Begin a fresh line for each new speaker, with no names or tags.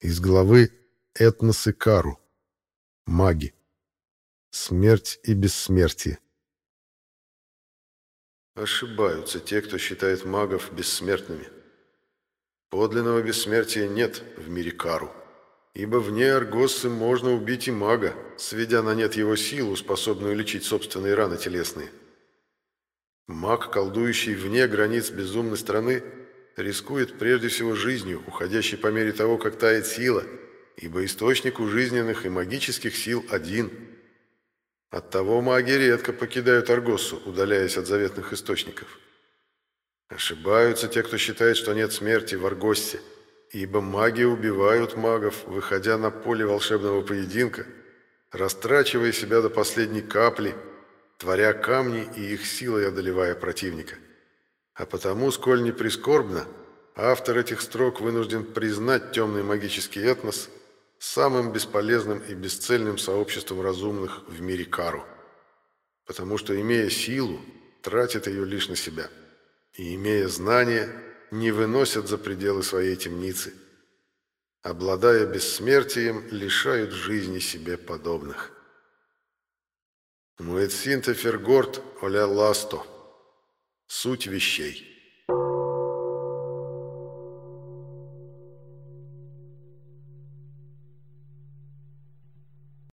Из главы «Этнос и Кару». Маги. Смерть и бессмертие.
Ошибаются те, кто считает магов бессмертными. Подлинного бессмертия нет в мире Кару, ибо вне Аргоссы можно убить и мага, сведя на нет его силу, способную лечить собственные раны телесные. Маг, колдующий вне границ безумной страны, рискует прежде всего жизнью, уходящей по мере того, как тает сила, ибо источник у жизненных и магических сил один – Оттого маги редко покидают Аргоссу, удаляясь от заветных источников. Ошибаются те, кто считает, что нет смерти в Аргоссе, ибо маги убивают магов, выходя на поле волшебного поединка, растрачивая себя до последней капли, творя камни и их силой одолевая противника. А потому, сколь не прискорбно, автор этих строк вынужден признать темный магический этнос – самым бесполезным и бесцельным сообществом разумных в мире Кару. Потому что, имея силу, тратит ее лишь на себя. И, имея знания, не выносят за пределы своей темницы. Обладая бессмертием, лишают жизни себе подобных. Муэцинте фергорд оля ласто. Суть вещей.